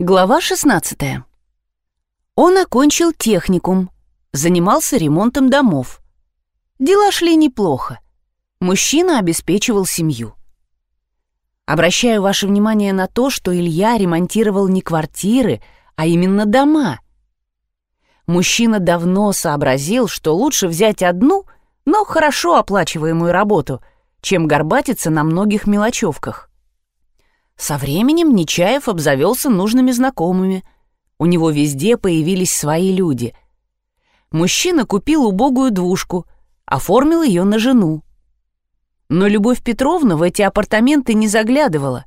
Глава 16. Он окончил техникум, занимался ремонтом домов. Дела шли неплохо. Мужчина обеспечивал семью. Обращаю ваше внимание на то, что Илья ремонтировал не квартиры, а именно дома. Мужчина давно сообразил, что лучше взять одну, но хорошо оплачиваемую работу, чем горбатиться на многих мелочевках. Со временем Нечаев обзавелся нужными знакомыми. У него везде появились свои люди. Мужчина купил убогую двушку, оформил ее на жену. Но Любовь Петровна в эти апартаменты не заглядывала.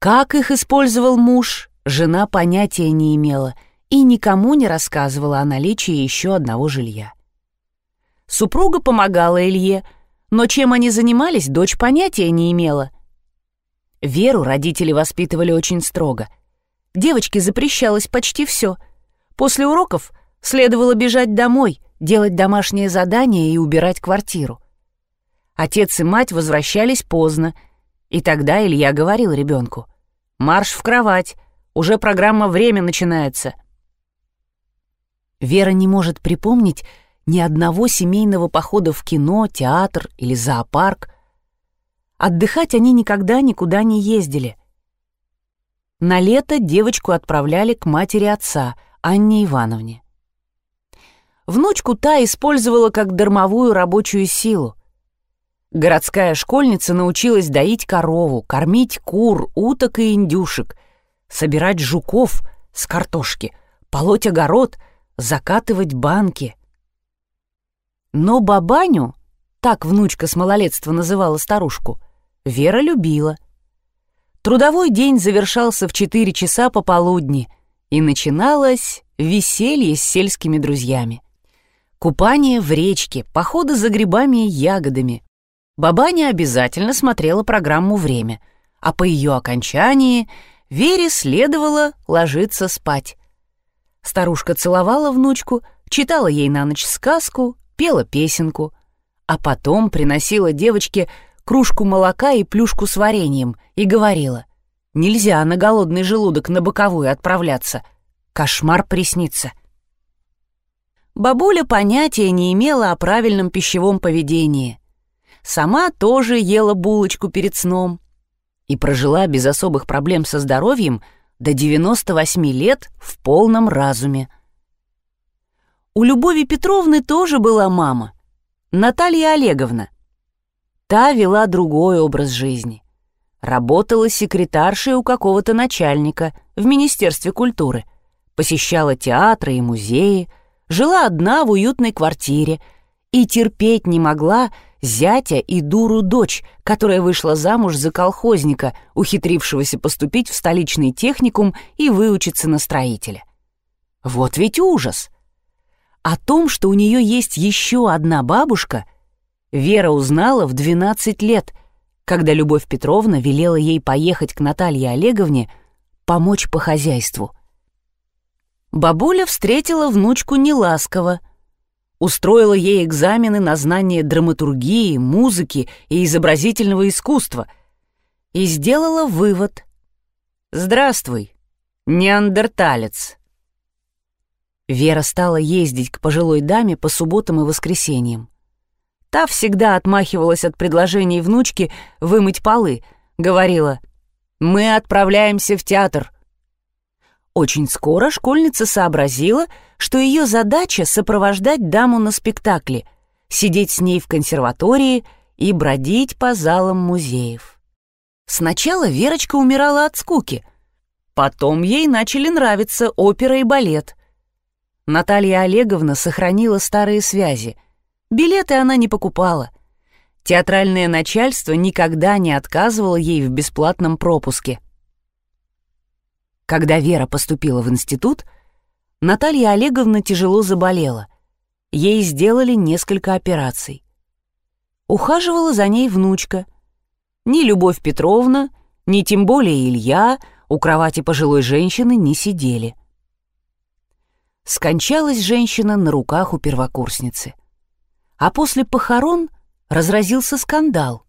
Как их использовал муж, жена понятия не имела и никому не рассказывала о наличии еще одного жилья. Супруга помогала Илье, но чем они занимались, дочь понятия не имела. Веру родители воспитывали очень строго. Девочке запрещалось почти все. После уроков следовало бежать домой, делать домашние задания и убирать квартиру. Отец и мать возвращались поздно, и тогда Илья говорил ребенку, «Марш в кровать, уже программа «Время» начинается». Вера не может припомнить ни одного семейного похода в кино, театр или зоопарк, Отдыхать они никогда никуда не ездили. На лето девочку отправляли к матери отца, Анне Ивановне. Внучку та использовала как дармовую рабочую силу. Городская школьница научилась доить корову, кормить кур, уток и индюшек, собирать жуков с картошки, полоть огород, закатывать банки. Но бабаню, так внучка с малолетства называла старушку, Вера любила. Трудовой день завершался в 4 часа пополудни, и начиналось веселье с сельскими друзьями. Купание в речке, походы за грибами и ягодами. Бабаня обязательно смотрела программу «Время», а по ее окончании Вере следовало ложиться спать. Старушка целовала внучку, читала ей на ночь сказку, пела песенку, а потом приносила девочке кружку молока и плюшку с вареньем и говорила, «Нельзя на голодный желудок на боковую отправляться. Кошмар приснится». Бабуля понятия не имела о правильном пищевом поведении. Сама тоже ела булочку перед сном и прожила без особых проблем со здоровьем до 98 лет в полном разуме. У Любови Петровны тоже была мама, Наталья Олеговна, Та вела другой образ жизни. Работала секретаршей у какого-то начальника в Министерстве культуры, посещала театры и музеи, жила одна в уютной квартире и терпеть не могла зятя и дуру дочь, которая вышла замуж за колхозника, ухитрившегося поступить в столичный техникум и выучиться на строителя. Вот ведь ужас! О том, что у нее есть еще одна бабушка — Вера узнала в 12 лет, когда Любовь Петровна велела ей поехать к Наталье Олеговне помочь по хозяйству. Бабуля встретила внучку неласково, устроила ей экзамены на знание драматургии, музыки и изобразительного искусства и сделала вывод. «Здравствуй, неандерталец». Вера стала ездить к пожилой даме по субботам и воскресеньям. Та всегда отмахивалась от предложений внучки вымыть полы, говорила «Мы отправляемся в театр». Очень скоро школьница сообразила, что ее задача — сопровождать даму на спектакле, сидеть с ней в консерватории и бродить по залам музеев. Сначала Верочка умирала от скуки, потом ей начали нравиться опера и балет. Наталья Олеговна сохранила старые связи — Билеты она не покупала. Театральное начальство никогда не отказывало ей в бесплатном пропуске. Когда Вера поступила в институт, Наталья Олеговна тяжело заболела. Ей сделали несколько операций. Ухаживала за ней внучка. Ни Любовь Петровна, ни тем более Илья у кровати пожилой женщины не сидели. Скончалась женщина на руках у первокурсницы а после похорон разразился скандал.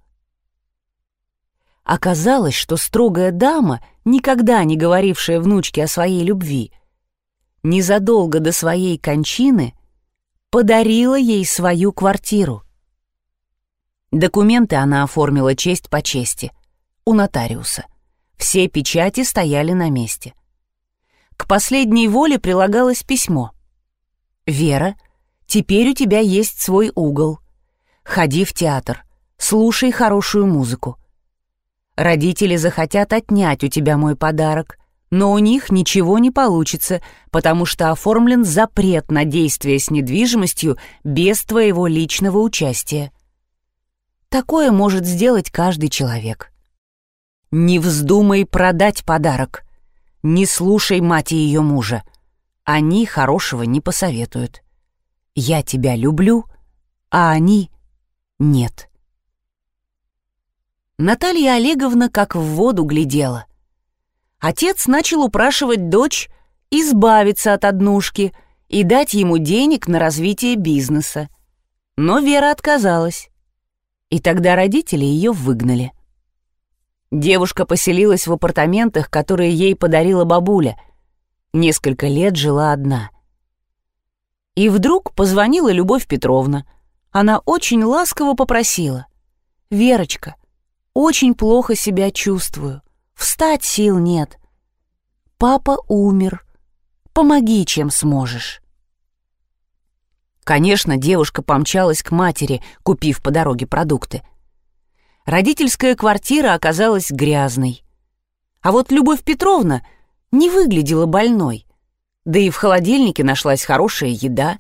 Оказалось, что строгая дама, никогда не говорившая внучке о своей любви, незадолго до своей кончины подарила ей свою квартиру. Документы она оформила честь по чести у нотариуса. Все печати стояли на месте. К последней воле прилагалось письмо. «Вера, теперь у тебя есть свой угол. Ходи в театр, слушай хорошую музыку. Родители захотят отнять у тебя мой подарок, но у них ничего не получится, потому что оформлен запрет на действие с недвижимостью без твоего личного участия. Такое может сделать каждый человек. Не вздумай продать подарок. Не слушай мать и ее мужа. Они хорошего не посоветуют. Я тебя люблю, а они — нет. Наталья Олеговна как в воду глядела. Отец начал упрашивать дочь избавиться от однушки и дать ему денег на развитие бизнеса. Но Вера отказалась. И тогда родители ее выгнали. Девушка поселилась в апартаментах, которые ей подарила бабуля. Несколько лет жила одна. И вдруг позвонила Любовь Петровна. Она очень ласково попросила. «Верочка, очень плохо себя чувствую. Встать сил нет. Папа умер. Помоги, чем сможешь. Конечно, девушка помчалась к матери, купив по дороге продукты. Родительская квартира оказалась грязной. А вот Любовь Петровна не выглядела больной. Да и в холодильнике нашлась хорошая еда.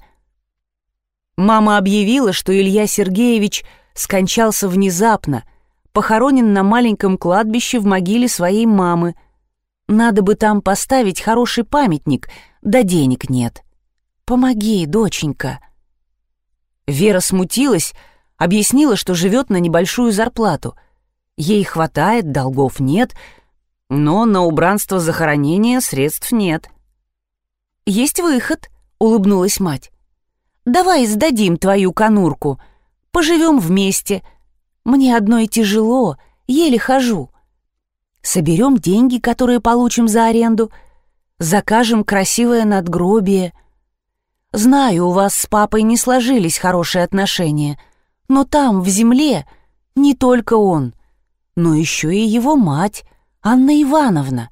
Мама объявила, что Илья Сергеевич скончался внезапно — похоронен на маленьком кладбище в могиле своей мамы. Надо бы там поставить хороший памятник, да денег нет. Помоги, доченька. Вера смутилась, объяснила, что живет на небольшую зарплату. Ей хватает, долгов нет, но на убранство захоронения средств нет. «Есть выход», — улыбнулась мать. «Давай сдадим твою конурку, поживем вместе», — мне одной тяжело, еле хожу. Соберем деньги, которые получим за аренду, закажем красивое надгробие. Знаю, у вас с папой не сложились хорошие отношения, но там, в земле, не только он, но еще и его мать, Анна Ивановна.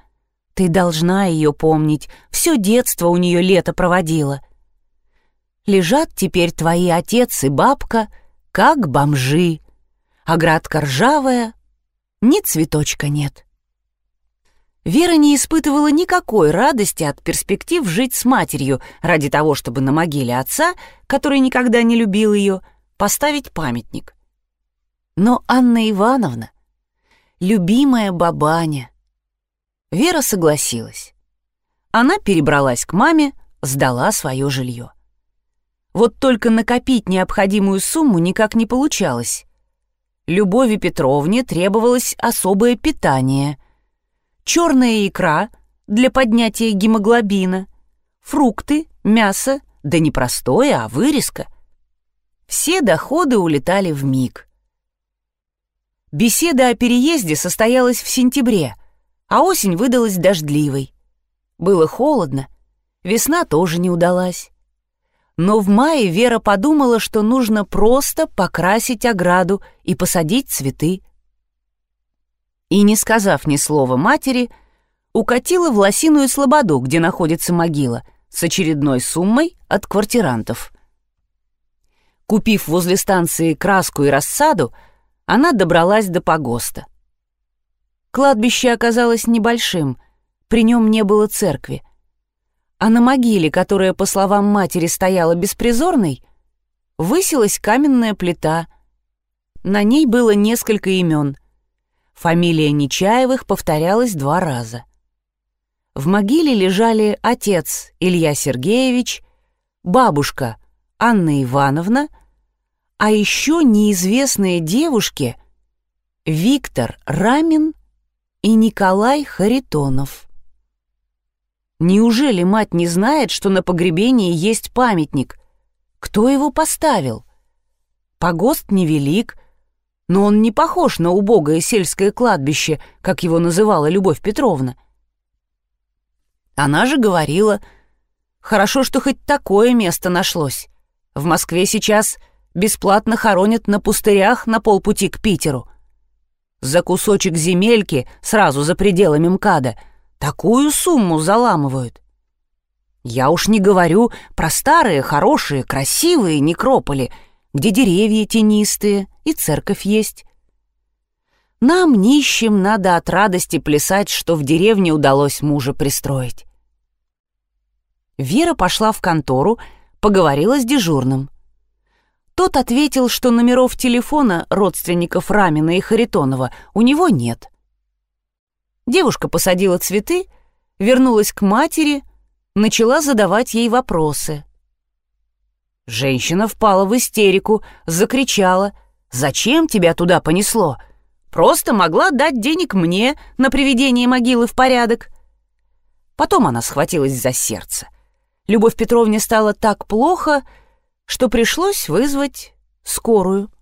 Ты должна ее помнить, все детство у нее лето проводила. Лежат теперь твои отец и бабка, как бомжи оградка ржавая, ни цветочка нет. Вера не испытывала никакой радости от перспектив жить с матерью ради того, чтобы на могиле отца, который никогда не любил ее, поставить памятник. Но Анна Ивановна, любимая бабаня, Вера согласилась. Она перебралась к маме, сдала свое жилье. Вот только накопить необходимую сумму никак не получалось. Любови Петровне требовалось особое питание. Черная икра для поднятия гемоглобина, фрукты, мясо, да не простое, а вырезка. Все доходы улетали в миг. Беседа о переезде состоялась в сентябре, а осень выдалась дождливой. Было холодно, весна тоже не удалась но в мае Вера подумала, что нужно просто покрасить ограду и посадить цветы. И, не сказав ни слова матери, укатила в лосиную слободу, где находится могила, с очередной суммой от квартирантов. Купив возле станции краску и рассаду, она добралась до погоста. Кладбище оказалось небольшим, при нем не было церкви — а на могиле, которая, по словам матери, стояла беспризорной, высилась каменная плита. На ней было несколько имен. Фамилия Нечаевых повторялась два раза. В могиле лежали отец Илья Сергеевич, бабушка Анна Ивановна, а еще неизвестные девушки Виктор Рамин и Николай Харитонов. Неужели мать не знает, что на погребении есть памятник? Кто его поставил? Погост невелик, но он не похож на убогое сельское кладбище, как его называла Любовь Петровна. Она же говорила, хорошо, что хоть такое место нашлось. В Москве сейчас бесплатно хоронят на пустырях на полпути к Питеру. За кусочек земельки сразу за пределами МКАДа такую сумму заламывают. Я уж не говорю про старые, хорошие, красивые некрополи, где деревья тенистые и церковь есть. Нам, нищим, надо от радости плясать, что в деревне удалось мужа пристроить. Вера пошла в контору, поговорила с дежурным. Тот ответил, что номеров телефона родственников Рамина и Харитонова у него нет. Девушка посадила цветы, вернулась к матери, начала задавать ей вопросы. Женщина впала в истерику, закричала. «Зачем тебя туда понесло? Просто могла дать денег мне на приведение могилы в порядок». Потом она схватилась за сердце. Любовь Петровне стало так плохо, что пришлось вызвать скорую.